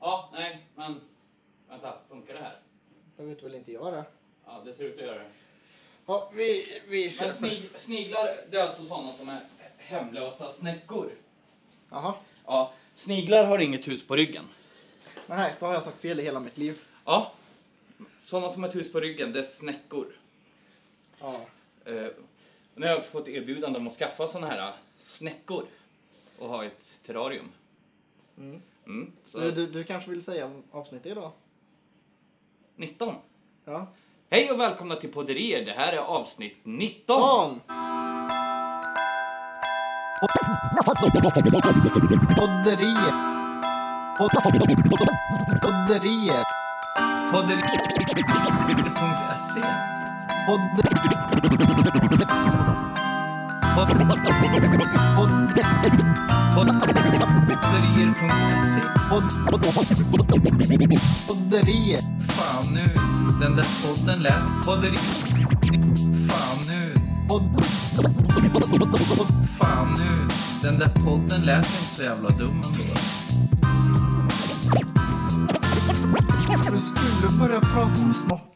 Ja, nej, men... Vänta, funkar det här? Det vet väl inte jag det. Ja, det ser ut att göra det. Ja, vi, vi Men snig, sniglar, det är alltså sådana som är hemlösa snäckor. Jaha. Ja, sniglar har inget hus på ryggen. Nej, då har jag sagt fel i hela mitt liv. Ja, sådana som har ett hus på ryggen, det är snäckor. Ja. Eh, nu har jag fått erbjudande om att skaffa sådana här eh, snäckor och ha ett terrarium. Mm. Mm, Du, du, du kanske vill säga avsnittet idag? 19. Ja. Hej och välkomna till Podderier. Det här är avsnitt 19. Dan! Podderier. Podderier. Podderier.se Podderier. Podderier.se Podderier. Fan nu, den där podden lät Podderier. Fan nu, fan nu, den där podden lät inte så jävla dum ändå.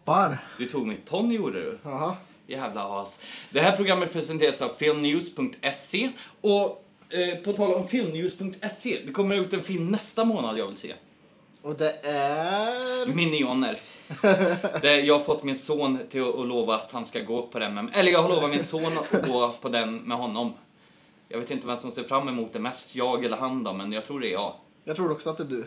Om snoppar. Du tog mitt ton gjorde du. Jaha. Jävla as. Det här programmet presenteras av filmnews.se och eh, på tal om filmnews.se, det kommer ut en film nästa månad jag vill se. Och det är... Minioner. Det, jag har fått min son till att, att lova att han ska gå på den med Eller jag har lovat min son att gå på den med honom. Jag vet inte vem som ser fram emot det mest, jag eller han då, men jag tror det är jag. Jag tror också att det är du.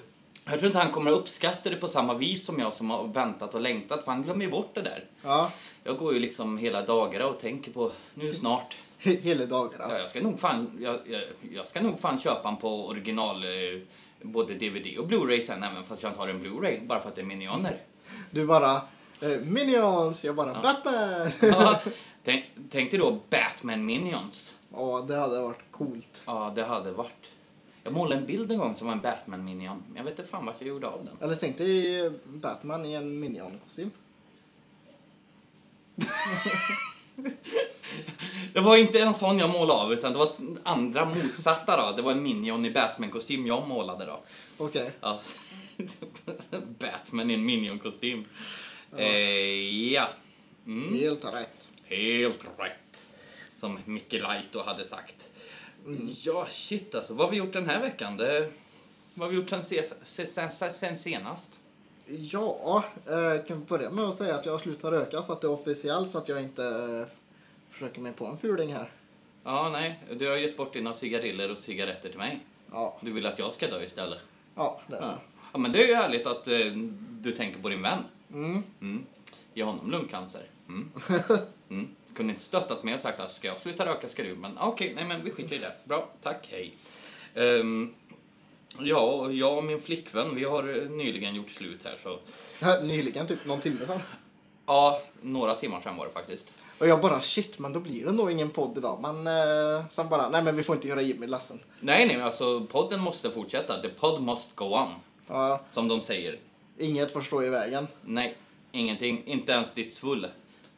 Jag tror inte han kommer att uppskatta det på samma vis som jag som har väntat och längtat, för han glömmer ju bort det där. Ja. Jag går ju liksom hela dagarna och tänker på, nu snart. Hela dagarna. Ja, jag ska nog fan, jag, jag, jag ska nog fan köpa en på original, eh, både DVD och Blu-ray sen, även fast jag inte har en Blu-ray, bara för att det är minioner. Du bara... Eh, Minions! Jag bara Batman! Ja, tänk, tänk dig då Batman Minions. Ja, det hade varit coolt. Ja, det hade varit. Jag målade en bild en gång som var en Batman Minion, men jag vet inte fan vart jag gjorde av den. Eller tänk dig Batman i en Minion-kostym. Det var inte en sån jag målade av, utan det var andra motsatta då. Det var en Minion i Batman-kostym jag målade då. Okej. Ja. Batman i en Minion-kostym. Eh, ja. Mm. Helt rätt. Helt rätt. Som Micke Laito hade sagt. Ja, shit alltså. Vad har vi gjort den här veckan? Det... Vad har vi gjort sen, se- se- sen, sen, sen senast? Ja, eh, kan börja med att säga att jag har slutat röka så att det är officiellt så att jag inte eh, försöker mig på en fuling här. Ja, nej. Du har gett bort dina cigariller och cigaretter till mig. Ja, Du vill att jag ska dö istället. ja det är så. Ja, ja men det är ju härligt att eh, du tänker på din vän. Mm. Mm. Ge honom lungcancer. Mm. Mm. Kunde inte stöttat mig och sagt att ska jag sluta röka ska du. Men okej, nej men vi skiter i det. Bra, tack, hej. Ehm, ja, jag och min flickvän, vi har eh, nyligen gjort slut här så. Nyligen, typ någon timme sedan. Ja, några timmar sedan var det faktiskt. Och jag bara shit, men då blir det nog ingen podd idag. Men eh, sen bara, nej men vi får inte göra Jimmy ledsen. Nej, nej, alltså podden måste fortsätta. The pod must go on, Ja, som de säger. inget får stå i vägen. Nej, ingenting. Inte ens ditt svull.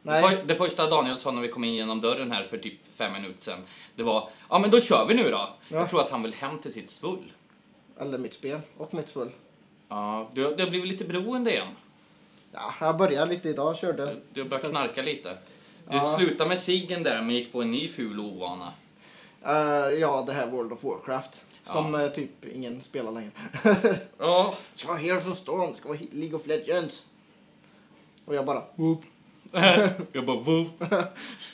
Nej. Det, för, det första Daniel sa när vi kom in genom dörren här för typ fem minuter sedan, det var ja men då kör vi nu då. Ja. Jag tror att han vill hem till sitt svull. Eller mitt spel och mitt full. Ja, du, du har blivit lite beroende igen. Ja, jag började lite idag, körde. Du har börjat knarka lite. Du Ja. slutade med ciggen där men gick på en ny ful ovana. Eh, ja, det här World of Warcraft. Som Ja. eh, typ ingen spelar längre. Ja, ska vara Heroes of Storm, ska vara League of Legends. Och jag bara, Whoop. jag bara vov.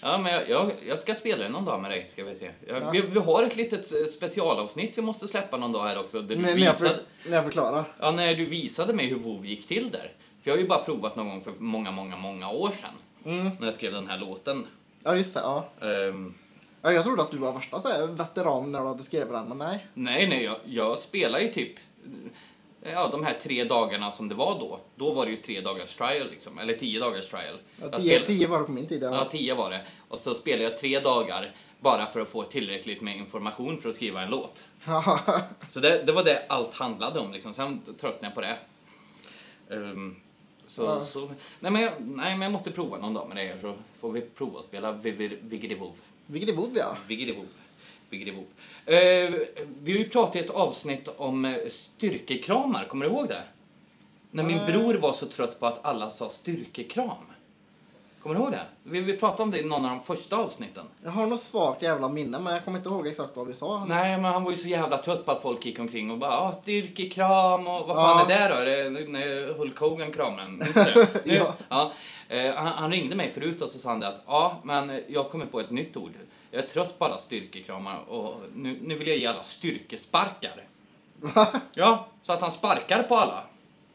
Ja men jag, jag, jag ska spela det någon dag med dig ska vi se. Jag, Ja. vi, vi har ett litet eh, specialavsnitt vi måste släppa någon dag här också. Där du när, när, jag visade, för, när jag förklarar. ja, när du visade mig hur WoW gick till där. För jag har ju bara provat någon gång för många, många, många år sedan. Mm. När jag skrev den här låten. Ja, just det. Ja. Ehm, Ja, jag trodde att du var värsta så veteran när du hade skrivit den, men nej. nej, nej, jag, jag spelar ju typ Ja, de här tre dagarna som det var då. Då var det ju tre dagars trial liksom. Eller tio dagars trial. Ja, tio, spel- tio var det på min tid. Ja, Ja. tio var det. Och så spelade jag tre dagar bara för att få tillräckligt med information för att skriva en låt. Så det, det var det allt handlade om liksom. Sen tröttnade jag på det. Ehm, så, Ja. så, nej, men jag, nej men jag måste prova någon dag med det här så får vi prova att spela Viggity Vov. Vilket är WoW ja. Viggity Vov. Bygger ihop. Eh, vi har ju pratat i ett avsnitt om eh, styrkekramar, kommer du ihåg det? När min Eh. bror var så trött på att alla sa styrkekram. Kommer du ihåg det? Vi, vi pratade om det i någon av de första avsnitten. Jag har något svagt jävla minne men jag kommer inte ihåg exakt vad vi sa. Nej, men han var ju så jävla trött på att folk gick omkring och bara ah, styrkekram och vad fan Ja. är det då? Är det när Hulk Hogan kramar en? Ja. Ja. Eh, han, han ringde mig förut och så sa han det att ja, men jag kommer på ett nytt ord. Jag är trött på alla styrkekramar och nu, nu vill jag ge alla styrkesparkar. Va? Ja, så att han sparkar på alla.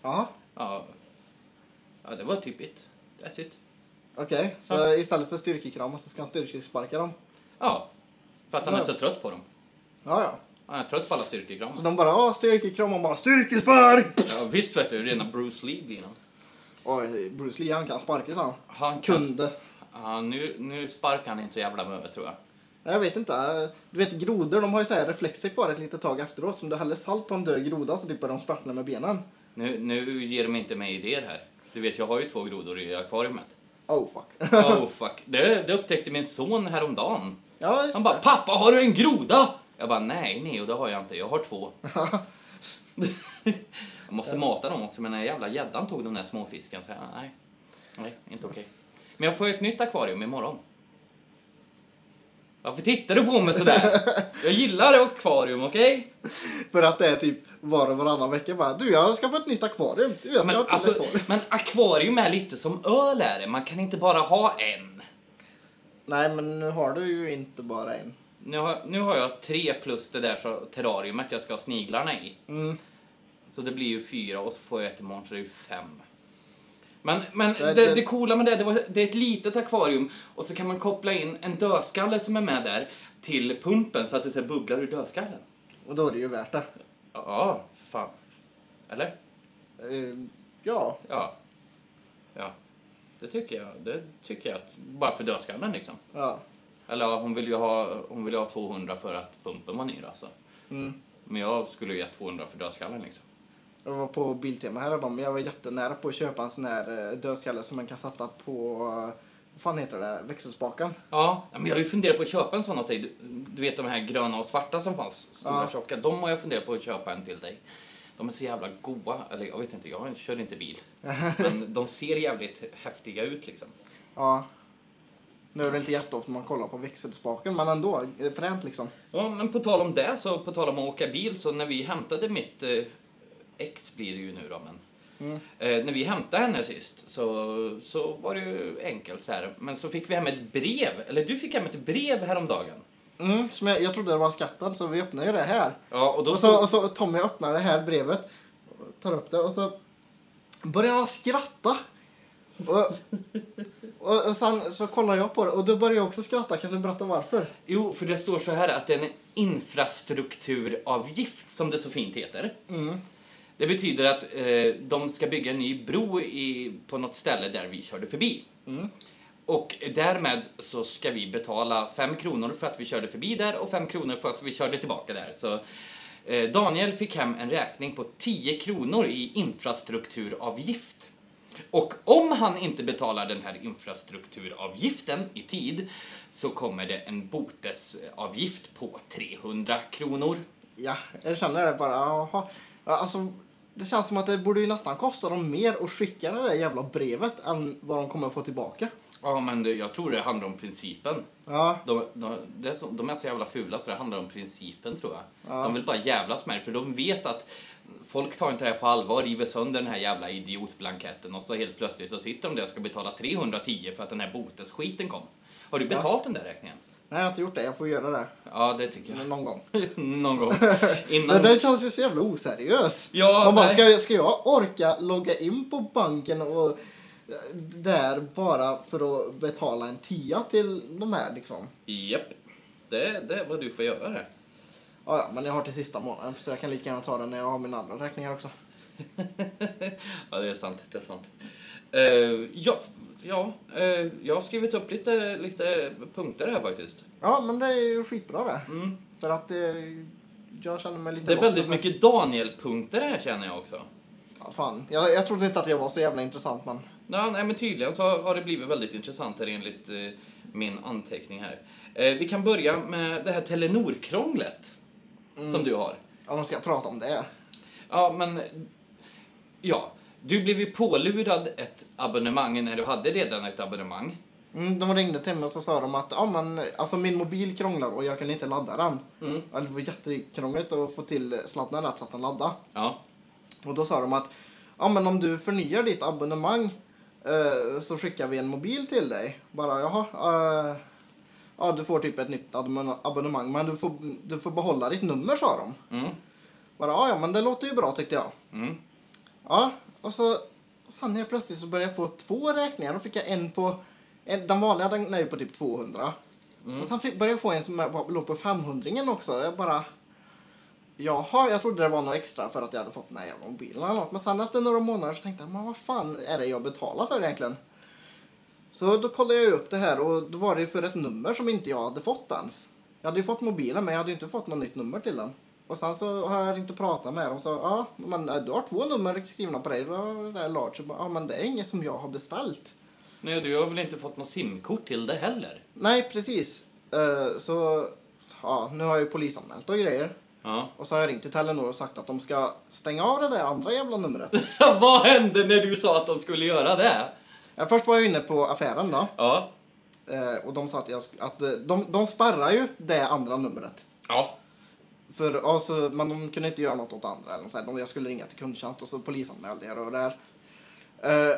Ja, Ja, ja det var typ it. That's it. Okej. Så Ja. istället för styrkekramar så ska han styrkesparka dem? Ja, för att han är så trött på dem. Ja, ja. Han är trött på alla Så styrkekramar. de bara, ja styrkekram och bara styrkespark! Ja, visst vet du, rena Bruce Lee blir han. Oj, Bruce Lee han kan sparka sa han. Han kan Kunde. Ja, nu, nu sparkar han inte så jävla mycket tror jag. Jag vet inte. Du vet grodor, de har ju så här reflexer kvar ett litet tag efteråt. Som du häller salt på en död groda så typ börjar de sprattla med benen. Nu, nu ger de inte mig idéer här. Du vet, jag har ju två grodor i akvariet. Oh fuck. Oh fuck. Det, det upptäckte min son häromdagen. ja, Han bara, pappa har du en groda? Jag bara, nej Neo det har jag inte, jag har två. jag måste mata dem också, men den jävla gäddan tog den där småfisken. Så jag, nej, nej, inte okej. Men jag får ett nytt akvarium imorgon. Varför tittar du på mig sådär? Jag gillar akvarium, okej? För att det är typ var och varannan vecka bara, du jag ska få ett nytt akvarium. Du jag ska Men, ha ett alltså, akvarium. men akvarium är lite som öl är det. Man kan inte bara ha en. Nej men nu har du ju inte bara en. Nu har, nu har jag tre plus det där så, terrariumet jag ska ha sniglarna i. Mm. Så det blir ju fyra och så får jag ett imorgon så det är ju fem. Men, men Det- det, det- coola med det, det, var, det är ett litet akvarium och så kan man koppla in en dödskalle som är med där till pumpen så att det så här bubblar ur dödskallen. Och då är det ju värt det. Ja, för fan. Eller? Eh, ja. Ja. Ja. Det tycker jag. Det tycker jag att, bara för dödskallen liksom. ja. Eller ja, hon vill ju ha, hon vill ju ha 200 för att pumpen var ny alltså. Mm. Men jag skulle ju ge 200 för dödskallen liksom. Jag var på Biltema här och jag var jättenära på att köpa en sån här eh, dödskalle som man kan sätta på, eh, vad fan heter det, växelspaken. Ja, men jag har ju funderat på att köpa en sån åt dig. Du, du vet de här gröna och svarta som fanns, stora Ja. tjocka. De har jag funderat på att köpa en till dig. De är så jävla goa. Eller jag vet inte, jag kör inte bil. Men de ser jävligt häftiga ut liksom. Ja. Nu är det inte jätteofta man kollar på växelspaken men ändå, det är fränt liksom. Ja, men på tal om det, så på tal om att åka bil, så när vi hämtade mitt eh, ex blir det ju nu då, men Mm. eh, när vi hämtade henne sist så, så var det ju enkelt så här. Men så fick vi hem ett brev, eller du fick hem ett brev häromdagen. Mm, som jag, jag trodde det var skatten så vi öppnar ju det här. Ja, och då Och så, och så Tommy öppnar det här brevet, tar upp det och så börjar han skratta. Och, och, och sen så kollar jag på det och då börjar jag också skratta. Kan du berätta varför? Jo, för det står så här att det är en infrastrukturavgift, som det så fint heter. Mm. Det betyder att eh, de ska bygga en ny bro i, på något ställe där vi körde förbi. Mm. Och därmed så ska vi betala 5 kronor för att vi körde förbi där och 5 kronor för att vi körde tillbaka där. Så eh, Daniel fick hem en räkning på 10 kronor i infrastrukturavgift. Och om han inte betalar den här infrastrukturavgiften i tid så kommer det en botesavgift på 300 kronor. Ja, jag känner det bara. Jaha. Ja, Alltså, det känns som att det borde ju nästan kosta dem mer att skicka det där jävla brevet än vad de kommer få tillbaka. Ja, men det, jag tror det handlar om principen. Ja, De, de, är så, de är så jävla fula så det handlar om principen tror jag. Ja. De vill bara jävlas med det för de vet att folk tar inte det här på allvar, river sönder den här jävla idiotblanketten och så helt plötsligt så sitter de där och ska betala 310 för att den här botesskiten kom. Har du Ja. betalt den där räkningen? Nej jag har inte gjort det. Jag får göra det Ja, det tycker någon gång. jag. Någon gång. Innan... det känns ju så jävla oseriös. Ja, Man bara, nej. ska, jag- ska jag orka logga in på banken och eh, där bara för att betala en tia till de här liksom? Japp. Det, det är vad du får göra det. Ja, ja, men jag har till sista månaden så jag kan lika gärna ta den när jag har mina andra räkningar också. ja, det är sant. Det är sant. Eh, ja, ja eh, jag har skrivit upp lite, lite punkter här faktiskt. Ja, men det är ju skitbra det. Mm. För att eh, jag känner mig lite Det är lost väldigt och så. mycket Daniel-punkter här känner jag också. Ja, fan. Jag, jag trodde inte att jag var så jävla intressant men... Ja, nej, men tydligen så har det blivit väldigt intressant här enligt eh, min anteckning här. Eh, vi kan börja med det här Telenor-krånglet som du har. Om man ska prata om det. Ja, men... Ja, du blev ju pålurad ett abonnemang när du hade redan ett abonnemang. Mm, de ringde till mig och så sa de att ja, men, alltså min mobil krånglar och jag kan inte ladda den. Mm. Det var jättekrångligt att få till sladden rätt så att den laddade. Ja. Och då sa de att ja, men om du förnyar ditt abonnemang eh, så skickar vi en mobil till dig. Bara jaha. Eh, ja, du får typ ett nytt abonne- abonnemang men du får, du får behålla ditt nummer sa de. Mm. Bara ja men det låter ju bra tyckte jag. Mm. Ja, och så sen helt plötsligt så började jag få två räkningar. Då fick jag en på, en, den vanliga den är ju på typ 200. Mm. Och sen fick, började jag få en som var- låg på 500 också. Jag bara, jaha, jag trodde det var något extra för att jag hade fått den här jävla mobilen eller något. Men sen efter några månader så tänkte jag, men vad fan är det jag betalar för egentligen? Så då kollade jag upp det här och då var det ju för ett nummer som inte jag hade fått ens. Jag hade ju fått mobilen men jag hade ju inte fått något nytt nummer till den. Och sen så har jag ringt och pratat med dem så, ja, men äh, du har två nummer skrivna på dig. Det large. Så bara, Ja, men det är inget som jag har beställt. Nej, du har väl inte fått något simkort till det heller? Nej, precis. Eh, så, ja, nu har jag ju polisanmält och grejer. Ja. Och så har jag ringt till Telenor och sagt att de ska stänga av det där andra jävla numret. Vad hände när du sa att de skulle göra det? Ja, först var jag inne på affären då. Ja. eh, Och de sa att, jag, att eh, de, de spärrar ju det andra numret. Ja. För alltså, men de kunde inte göra något åt andra. Eller så här. Jag skulle ringa till kundtjänst och så polisanmälde jag det och där. Eh,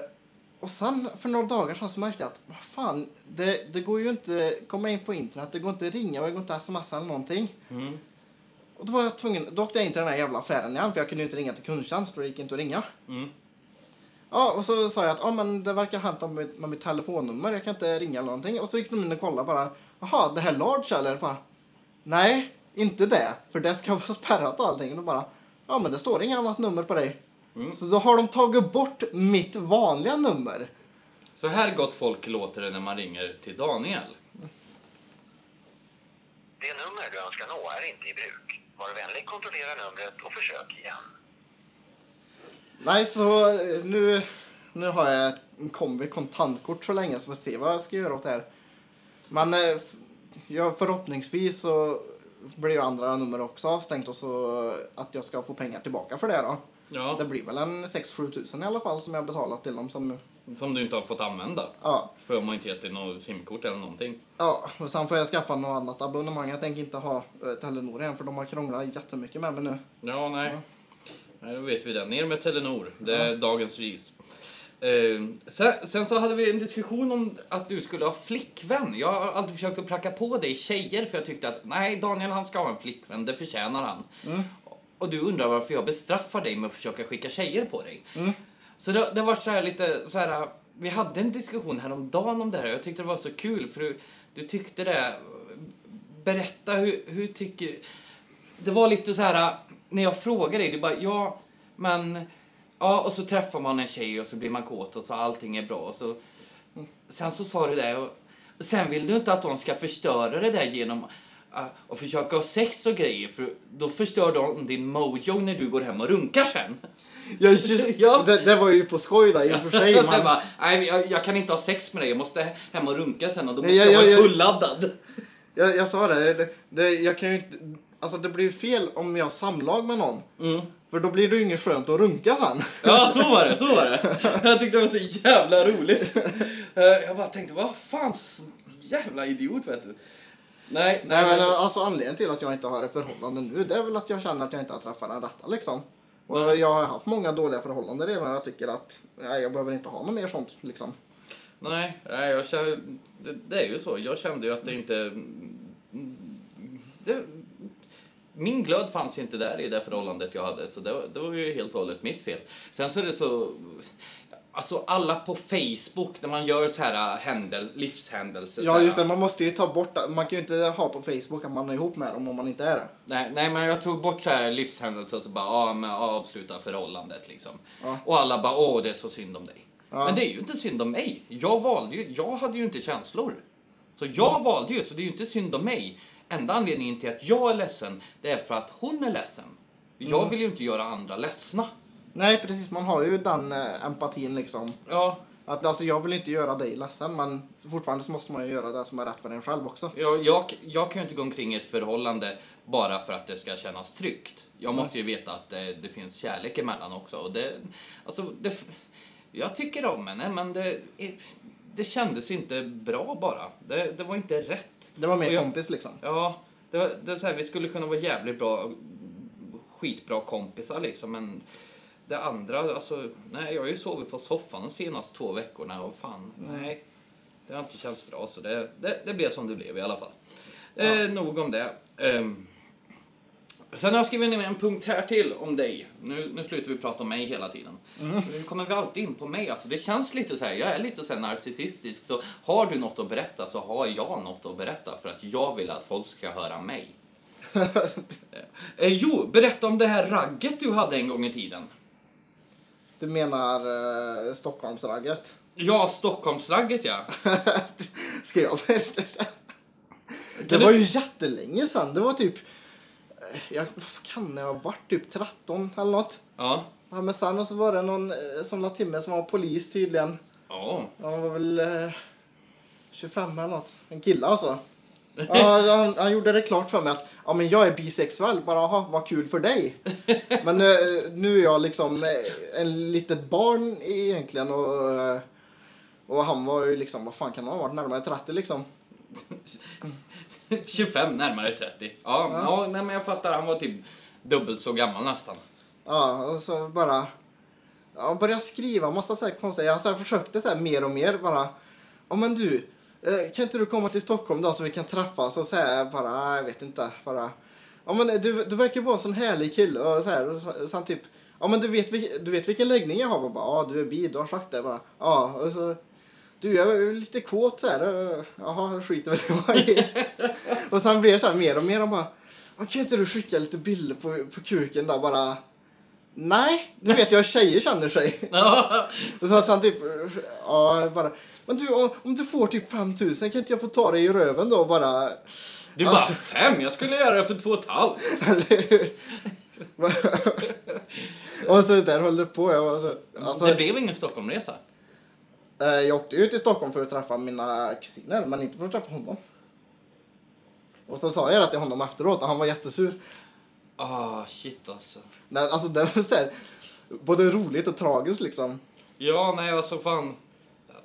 och sen för några dagar sedan så märkte jag att vad fan, det, det går ju inte komma in på internet. Det går inte ringa och det går inte smsa eller någonting. Mm. Och då var jag tvungen, då åkte jag in till den här jävla affären igen för jag kunde ju inte ringa till kundtjänst för det gick inte att ringa. Mm. Ja, och så sa jag att ja, men det verkar ha hänt med, mitt- med mitt telefonnummer, jag kan inte ringa eller någonting. Och så gick de in och kollade bara, jaha, det här large eller? Bara, Nej, inte det, för det ska vara spärrat och allting. Och då bara, ja men det står inget annat nummer på dig. Mm. Så då har de tagit bort mitt vanliga nummer. Så här gott folk låter det när man ringer till Daniel. Det nummer du önskar nå är inte i bruk. Var vänlig kontrollera numret och försök igen. Nej, så eh, nu, nu har jag ett kombi kontantkort så länge så får se vad jag ska göra åt det här. Men eh, f- ja, förhoppningsvis så blir andra nummer också avstängt och så att jag ska få pengar tillbaka för det då. Det Ja. blir väl en 6-7 tusen i alla fall som jag betalat till dem som, Som du inte har fått använda. ja. För de har inte gett dig något simkort eller någonting. Ja, och sen får jag skaffa något annat abonnemang. Jag tänker inte ha eh, Telenor igen för de har krånglat jättemycket med mig nu. Ja, nej. Ja. Nej, då vet vi det. Ner med Telenor. Det är dagens ris. Eh, sen, sen så hade vi en diskussion om att du skulle ha flickvän. Jag har alltid försökt att pracka på dig tjejer för jag tyckte att nej, Daniel han ska ha en flickvän, det förtjänar han. Mm. Och du undrar varför jag bestraffar dig med att försöka skicka tjejer på dig. Mm. Så det, det var så här lite så här. Vi hade en diskussion häromdagen om det här och jag tyckte det var så kul för du, du tyckte det. Berätta hur, hur tycker... Det var lite så här när jag frågade dig, du bara ja, men ja och så träffar man en tjej och så blir man kåt och så allting är bra och så sen så sa du det och, och sen vill du inte att de ska förstöra det där genom uh, att försöka ha sex och grejer för då förstör de din mojo när du går hem och runkar sen. Jag, Ja. det, det var ju på skoj där i och för sig. Jag, men- bara, nej, jag, jag kan inte ha sex med dig, jag måste hem och runka sen och då måste Nej, jag, jag- vara jag- fulladdad. Jag, jag sa det, det, det, jag kan ju inte, alltså det blir ju fel om jag har samlag med någon. Mm. För då blir det ju inget skönt att runka sen. Ja, så var det, så var det. Jag tyckte det var så jävla roligt. Eh, Jag bara tänkte, vad fan, jävla idiot vet du. Nej, Nej, nej, men alltså anledningen till att jag inte har ett förhållande nu, det är väl att jag känner att jag inte har träffat den rätta liksom. Och jag har haft många dåliga förhållanden redan jag tycker att nej, jag behöver inte ha något mer sånt liksom. nej, nej jag kände, det, det är ju så. Jag kände ju att det inte... Det, min glöd fanns ju inte där i det förhållandet jag hade, så det, var- det var ju helt och hållet mitt fel. Sen så är det så... Alltså alla på Facebook, när man gör så här händel, livshändelser. Ja just det, man måste ju ta bort, man kan ju inte ha på Facebook att man är ihop med dem om man inte är det. Nej, nej, men jag tog bort så här livshändelser och så bara, ja, men avsluta förhållandet liksom. Ja. Och alla bara, åh, det är så synd om dig. Ja. Men det är ju inte synd om mig. Jag valde ju, jag hade ju inte känslor. Så jag valde ju, så det är ju inte synd om mig. Enda anledningen till att jag är ledsen, det är för att hon är ledsen. Jag Mm. vill ju inte göra andra ledsna. Nej, precis. Man har ju den eh, empatin liksom. Ja, Att, alltså, jag vill inte göra dig ledsen, men fortfarande så måste man ju göra det som är rätt för en själv också. jag, jag, jag kan ju inte gå omkring i ett förhållande bara för att det ska kännas tryggt. Jag måste ju veta att det, det finns kärlek emellan också. Och det, alltså, det, jag tycker om henne, men det, det kändes inte bra bara. Det, det var inte rätt. Det var mer jag- kompis liksom. Ja, det, var, det är så här, vi skulle kunna vara jävligt bra, skitbra kompisar liksom, men det andra, alltså, nej, jag har ju sovit på soffan de senaste två veckorna och fan, nej, det har inte känts bra, så det, det, det blev som det blev i alla fall. Eh, nog om det. Ehm, sen har jag skrivit ner en punkt här till om dig. Nu, nu slutar vi prata om mig hela tiden. Nu kommer vi alltid in på mig. Alltså, det känns lite så här, jag är lite så här narcissistisk. Så har du något att berätta så har jag något att berätta för att jag vill att folk ska höra mig. eh, jo, berätta om det här ragget du hade en gång i tiden. Du menar eh, Stockholmsragget? Ja, Stockholmsragget ja. Ska jag berätta? Det var ju jättelänge sedan. Det var typ... eh, Jag, kan jag ha varit? Typ 13 eller något. Ja. Ja, men sen och så var det någon eh, som la till mig som var polis tydligen. Ja. Han var väl eh, 25 eller något. En kille alltså. Ja, han, han gjorde det klart för mig att ja, men jag är bisexuell. Bara, aha, vad kul för dig. Men nu, nu är jag liksom eh, en litet barn egentligen. Och, eh, och han var ju liksom, vad fan kan han ha varit? Närmare 30 liksom. 25, närmare 30. Ja, ja. nej, men jag fattar. Han var typ dubbelt så gammal nästan. Ja, och så bara... Ja, han började skriva massa så här konstiga... Jag så här försökte så här mer och mer bara... Ja men du, eh, kan inte du komma till Stockholm då så vi kan träffas och så här bara... "Ah, Jag vet inte, bara... Ja men du, du verkar vara en sån härlig kille och så här. Och så, sen typ... Ja men du vet, du vet vilken läggning jag har? Och bara, ja du är bi, du har sagt det bara. Ja, och så... Du, jag är lite kåt så här. Jaha, skiter väl jag i. och sen blev det så här mer och mer. Han bara... "Ja, Kan inte du skicka lite bilder på, på kuken där bara? Nej, nu vet jag hur tjejer känner sig. Och så sen typ, ja bara. Men du, om, om du får typ 5000 kan inte jag få ta dig i röven då bara? Du bara fem, jag skulle göra det för två och ett halvt. Och så där höll det på. Jag, var så, alltså, det blev ingen Stockholmresa. Eh, jag åkte ut till Stockholm för att träffa mina kusiner, men inte för att träffa honom. Och så sa jag det till honom efteråt och han var jättesur. Ah, shit alltså. Nej, alltså det var så här, både roligt och tragiskt liksom. Ja, nej alltså fan.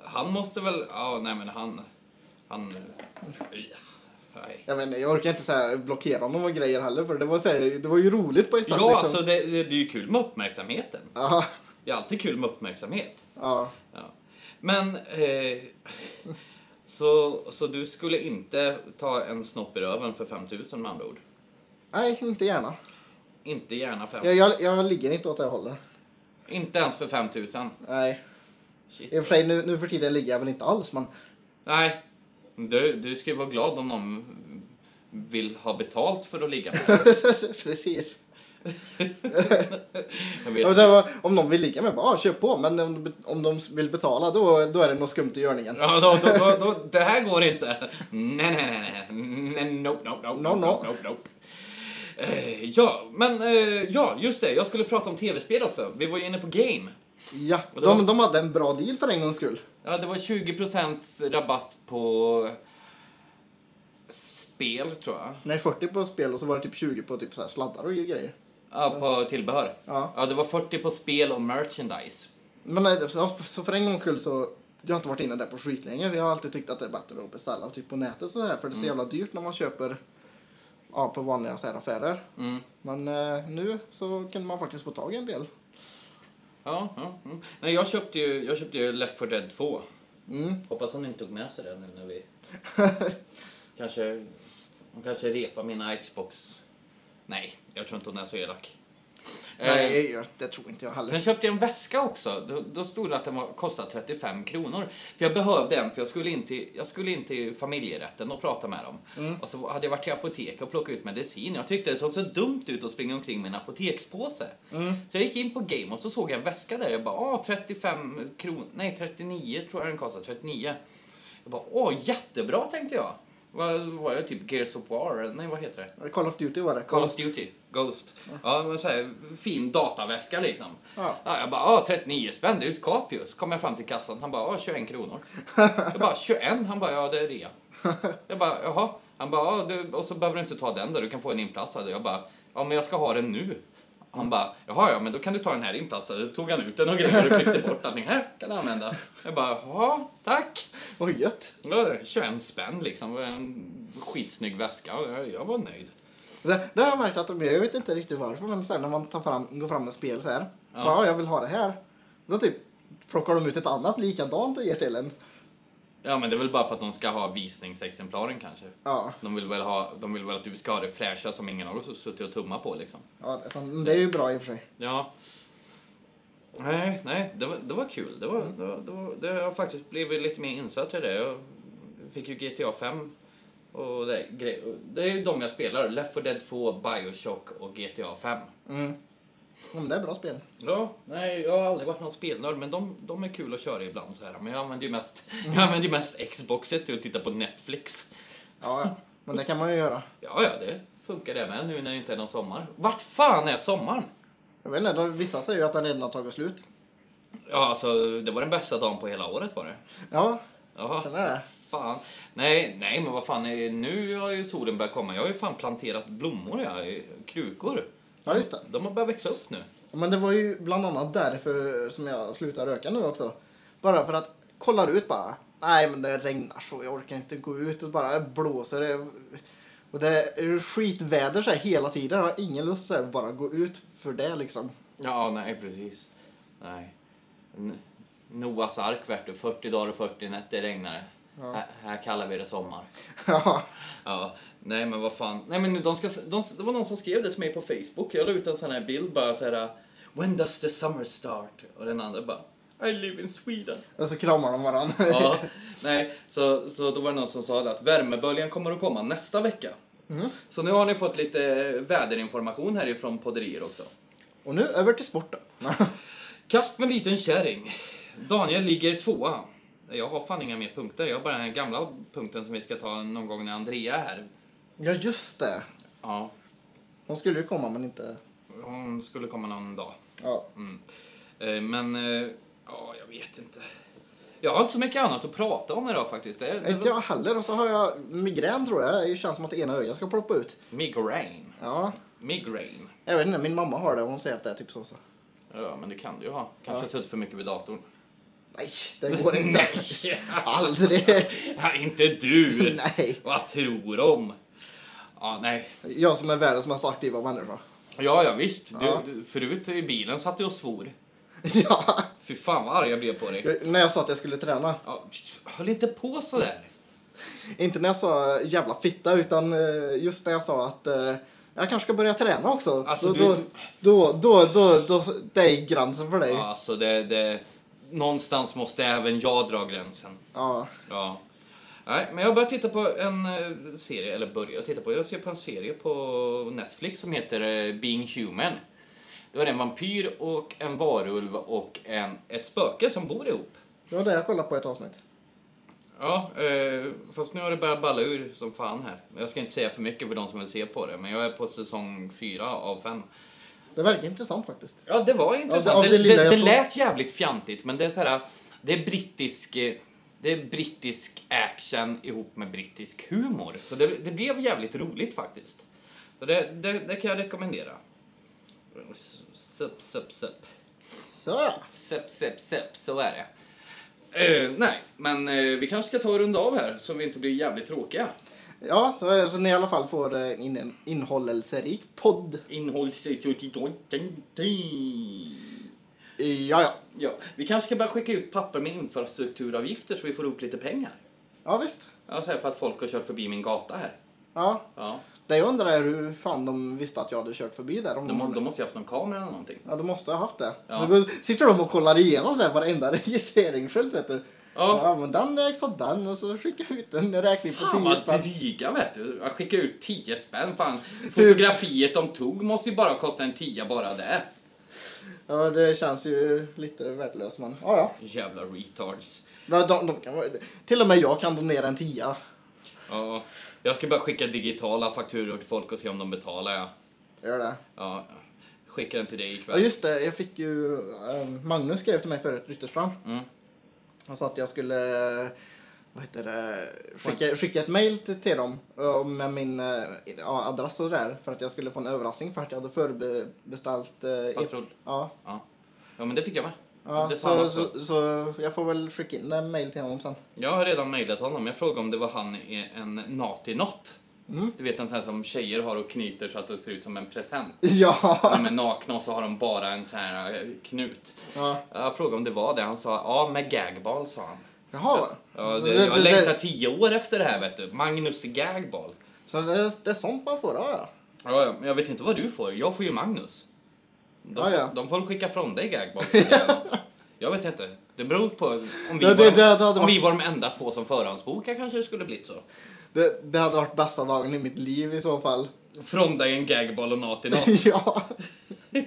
Han måste väl, ja nej men han, han, nej. Jag, inte, jag orkar inte så här blockera honom och grejer heller för det var, så här, det var ju roligt på ett sätt. Ja, liksom. alltså det, det, det är ju kul med uppmärksamheten. Ja, Det är alltid kul med uppmärksamhet. ja. Ja. Men, eh, så, så du skulle inte ta en snopp i röven för 5000 med andra ord? Nej, inte gärna. Inte gärna 5 Jag, jag, jag ligger inte åt det hållet. Inte ens för 5000? Nej. Shit. I och för sig, nu, nu för tiden ligger jag väl inte alls, men... Nej, du, du ska ju vara glad om någon vill ha betalt för att ligga med. Precis. Det var, om någon vill ligga med, bara ah, kör på. Men om, de- om de vill betala, då, då är det något skumt i görningen. Ja, då, då, då, då, det här går inte. Nej, nej, nej, nej. nope, nope, nope, No, nope, no. nope, nope. Eh, ja, men eh, ja, just det. Jag skulle prata om tv-spel också. Vi var ju inne på game. Ja, det var- de, de hade en bra deal för en gångs skull. Ja, det var 20% rabatt på spel, tror jag. Nej, 40 på spel och så var det typ 20 på typ så sladdar och grejer. Ja, på tillbehör. Ja. Ja, det var 40 på spel och merchandise. Men nej, så, så för en gångs skull så... Jag har inte varit inne där på skitlänge. Jag har alltid tyckt att det är bättre att beställa typ på nätet så här. För det är så jävla dyrt när man köper ja, på vanliga så här, affärer. Mm. Men eh, nu så kan man faktiskt få tag i en del. Ja, ja. Mm. Nej, jag köpte ju, jag köpte ju Left 4 Dead 2. Mm. Hoppas han inte tog med sig den nu när vi... kanske... Hon kanske repar mina Xbox... Nej, jag tror inte hon är så elak. Eh, Nej, jag- det tror inte jag heller. Sen köpte jag en väska också. Då, då stod det att den var, kostade 35 kronor. För jag behövde en, för jag skulle in till, jag skulle in till familjerätten och prata med dem. Och så hade jag varit till apoteket och plockat ut medicin. Jag tyckte det såg så dumt ut att springa omkring med en apotekspåse. Mm. Så jag gick in på Game och så såg jag en väska där. Jag bara, åh, 35 kronor. Nej, 39 tror jag den kostade. 39. Jag bara, åh, jättebra tänkte jag. Vad var det? Typ Gears of War? Nej, vad heter det? Call of Duty var det. Call of Duty. Ghost. Ja, men så här, fin dataväska liksom. Ja. Ja, jag bara, ah, 39 spänn, det är ju ett ju. Så kom jag fram till kassan, han bara, ah, 21 kronor. Jag bara, 21? Han bara, ja det är rea. Jag bara, jaha. Han bara, ah, du, och så behöver du inte ta den då, du kan få en inplastad. Jag bara, ja men jag ska ha den nu. Han bara, jaha ja men då kan du ta den här inplastade. Då tog han ut den och grejer och klippte bort allting. Här kan du använda. Jag bara, ja tack. Oj, gött. Det var 21 spänn liksom. En skitsnygg väska jag, var nöjd. Det, det har jag märkt att de gör, jag vet inte riktigt varför, men sen när man tar fram, går fram med spel så här. Ja. Ja. jag vill ha det här. Då typ plockar de ut ett annat likadant och ger till en. Ja men det är väl bara för att de ska ha visningsexemplaren kanske. Ja, De vill väl, ha, de vill väl att du ska ha det fräscha som ingen av oss har suttit och tummat på liksom. ja det, är ju bra i och för sig. Ja. Nej, nej, det var, det var kul. Det, var, det, var, det, var, det har faktiskt blivit lite mer insatt i det. Jag fick ju GTA 5. Och det, det är ju de jag spelar. Left 4 Dead 2, Bioshock och GTA 5. Mm. Ja, men det är bra spel. Ja, nej, jag har aldrig varit någon spelnörd, men de, de är kul att köra ibland så här. Men jag använder ju mest, jag använder ju mest Xboxet till att titta på Netflix. Ja, ja. men det kan man ju göra. Ja, ja, det funkar det med nu när det inte är någon sommar. Vart fan är sommaren? Jag vet inte, vissa säger ju att den redan har tagit slut. Ja, alltså det var den bästa dagen på hela året var det. Ja, Jaha. känner det. Fan. Nej, nej, men vad fan, nu har ju solen börjat komma. Jag har ju fan planterat blommor, ja, i krukor. Ja, just det. De har börjat växa upp nu. Men det var ju bland annat därför som jag slutade röka nu också. Bara för att kolla ut bara. Nej men det regnar så, jag orkar inte gå ut och bara blåser. Det, och det är skitväder så här hela tiden. Jag har ingen lust så här, att bara gå ut för det liksom. Ja, nej, precis. Nej. N- Noas ark, du. 40 dagar och 40 nätter regnar det. Ja. Här, här kallar vi det sommar. Ja, Ja, nej men vad fan. Nej men de ska, de, det var någon som skrev det till mig på Facebook. Jag la ut en sån här bild bara så här. When does the summer start? Och den andra bara. I live in Sweden. och så kramar de varandra. Ja, nej, så, så då var det någon som sa det att värmeböljan kommer att komma nästa vecka. Mm. Så nu har ni fått lite väderinformation härifrån podderier också. Och nu över till sporten. Kast med liten kärring. Daniel ligger tvåa. Jag har fan inga mer punkter. Jag har bara den här gamla punkten som vi ska ta någon gång när Andrea är här. ja just det. Ja, Hon skulle ju komma men inte. hon skulle komma någon dag. Ja. Mm. Eh, Men, eh, ja, jag vet inte. Jag har inte så mycket annat att prata om idag faktiskt. Det, det Inte jag heller. Och så har jag migrän tror jag. Det känns som att ena ögat ska ploppa ut. Migraine. Ja. Migraine. Jag vet inte, min mamma har det och hon säger att det är typ så. så. Ja, men det kan du ju ha. Kanske Ja. suttit för mycket vid datorn. Nej, det går inte. Nej. Aldrig. Ja, inte du! Nej. Vad tror de? Ja, nej. Jag som är världens mest aktiva människa. Ja, ja visst. Du, Ja. du, förut i bilen satt du och svor. Ja. Fy fan vad arg jag blev på dig. Jag- När jag sa att jag skulle träna. Ja, höll inte på sådär. Inte när jag sa jävla fitta utan eh, just när jag sa att eh, jag kanske ska börja träna också. Alltså, då, du- då, då, då, då, då, det är gränsen för dig. Alltså, det, det, någonstans måste även jag dra gränsen. Ja. Nej, men jag börjar titta på en eh, serie, eller börjar titta på, jag ser på en serie på Netflix som heter eh, Being Human. Det var en vampyr och en varulv och en, ett spöke som bor ihop. Det var det jag kollade på ett avsnitt. Ja, eh, fast nu har det börjat balla ur som fan här. Jag ska inte säga för mycket för de som vill se på det, men jag är på säsong fyra av fem. Det verkar intressant faktiskt. Ja, det var intressant. av det, det det, det, såg. lät jävligt fjantigt, men det är så här, det är brittisk, eh, det är brittisk action ihop med brittisk humor. Så det, det blev jävligt roligt faktiskt. Så det, det, det kan jag rekommendera. Sup, sup, sup. Så. Sepp, sepp, sepp, så är det. Eh, nej, men eh, vi kanske ska ta och runda av här så vi inte blir jävligt tråkiga. Ja, så, så ni i alla fall får eh, in en innehållelserik podd. Ja, ja. Ja, vi kanske ska börja skicka ut papper med infrastrukturavgifter så vi får upp lite pengar. Ja, visst. Ja, så här för att folk har kört förbi min gata här. Ja. Ja, Det jag undrar är hur fan de visste att jag hade kört förbi där. Om de, de, de måste ju haft någon kamera eller någonting. Ja, de måste ha haft det. Ja. Så sitter de och kollar igenom så här varenda registreringsskylt, vet du. Ja. ja men den ägs av den och så skickar vi ut en räkning på Fan 10 vad spänn. dryga vet du. Jag skickar ut 10 spänn. Fan, fotografiet de tog måste ju bara kosta en 10 bara det. Ja, det känns ju lite värdelöst men ja, ja. Jävla retards. Men De, de kan, till och med jag kan donera en tia. Ja, jag ska bara skicka digitala fakturor till folk och se om de betalar. Ja. Gör det. Ja, skicka den till dig Ja ikväll. just det, jag fick ju... ehm, Magnus skrev till mig förut, Rytterström. Mm. Han sa att jag skulle... Vad heter det? Skicka, skicka ett mail till, till dem eh, med min eh, ja, adress och där för att jag skulle få en överraskning för att jag hade förbeställt... eh, Patrull. Ja, Ja. ja, men det fick jag med. ja så, så, så jag får väl skicka in en mail till honom sen. Jag har redan mejlat honom. Jag frågade om det var han i en naughty knot. Mm. Du vet en sån här som tjejer har och knyter så att det ser ut som en present. Ja! De är nakna och så har de bara en sån här eh, knut. ja. Jag frågade om det var det. Han sa ja, med gagball sa han. Jaha. Ja, det, det- jag det- längtar det- tio år efter det här vet du. Magnus gagball. Så det, är- det är sånt man får, ja. ja. Men jag vet inte vad du får. Jag får ju Magnus. De, Ja, ja. de får skicka från dig gagball. jag vet inte. Det beror på om vi, Ja, var, det- det- det om vi var de enda två som förhandsbokar kanske det skulle blivit så. Det, det hade varit bästa dagen i mitt liv i så fall. Från dig en gagball och naughty knot. ja.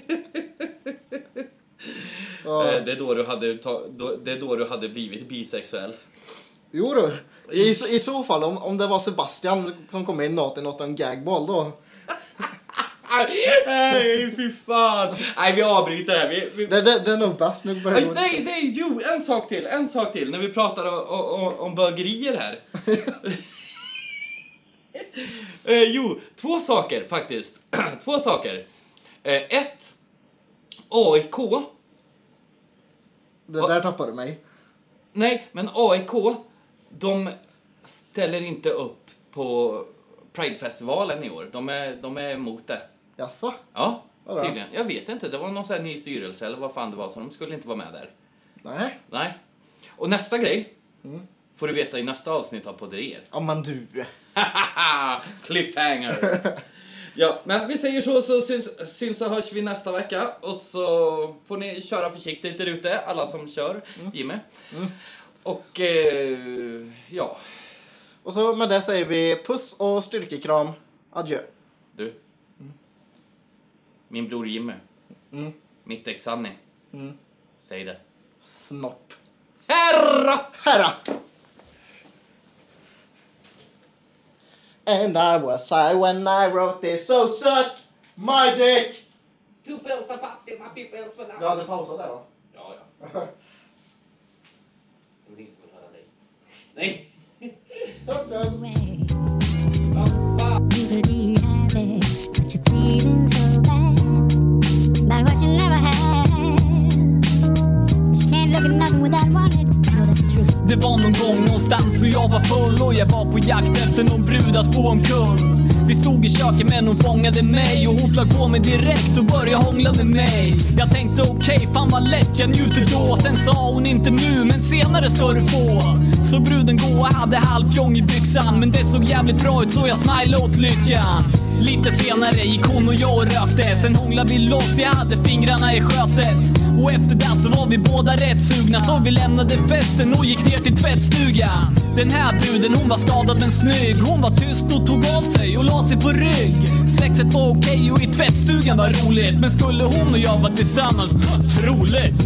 ja. Eh, Det är då du hade, ta, då, det är då du hade blivit bisexuell. Jo du. I, så- I så fall, om, om det var Sebastian som kom in något i något en gagball då. Nej, fy fan. Nej, vi avbryter här. Vi, vi, Det, det, det är nog bäst. Nu börjar Nej, det nej, nej, jo, en sak till, en sak till. När vi pratar om, om, om bögerier här. eh, jo, två saker faktiskt. två saker. Eh, ett, AIK. Det där tappade du mig. Nej, men AIK, de ställer inte upp på Pridefestivalen i år. De är, de är emot det. Jaså? Ja, Vadå? tydligen. Jag vet inte, det var någon sån här ny styrelse eller vad fan det var, så de skulle inte vara med där. Nej. Nej. Och nästa grej Mm. får du veta i nästa avsnitt av Podderier. Ja men du. Cliffhanger! ja, men vi säger så, så syns, syns och hörs vi nästa vecka. Och så får ni köra försiktigt där ute, alla som kör. Jimmy. Mm. Och eh, ja, Och så med det säger vi puss och styrkekram. Adjö. du. Min bror Jimmy. Mm. Mitt ex Sanny. Mm. Säg det. Snopp. Herra! Herra! And I was shy when I wrote this, so suck my dick! Two pills a pop, my people for Du hade pausat där va? Ja, ja. Det var ingen som vill höra dig. Nej! Tum-tum. way. Det var någon gång någonstans och jag var full och jag var på jakt efter någon brud att få omkull. Vi stod i köket men hon fångade mig och hon flög på mig direkt och började hångla med mig. Jag tänkte okej, fan vad lätt, jag njuter då. Sen sa hon inte nu, men senare ska du få. Så bruden gå hade halvfjong i byxan men det såg jävligt bra ut så jag smilade åt lyckan. Lite senare gick hon och jag och rökte. Sen hånglade vi loss, jag hade fingrarna i skötet. Och efter det så var vi båda rätt sugna så vi lämnade festen och gick ner till tvättstugan. Den här bruden hon var skadad men snygg. Hon var tyst och tog av sig och la sig på rygg. Sexet var okej och i tvättstugan var roligt. Men skulle hon och jag vara tillsammans, troligt.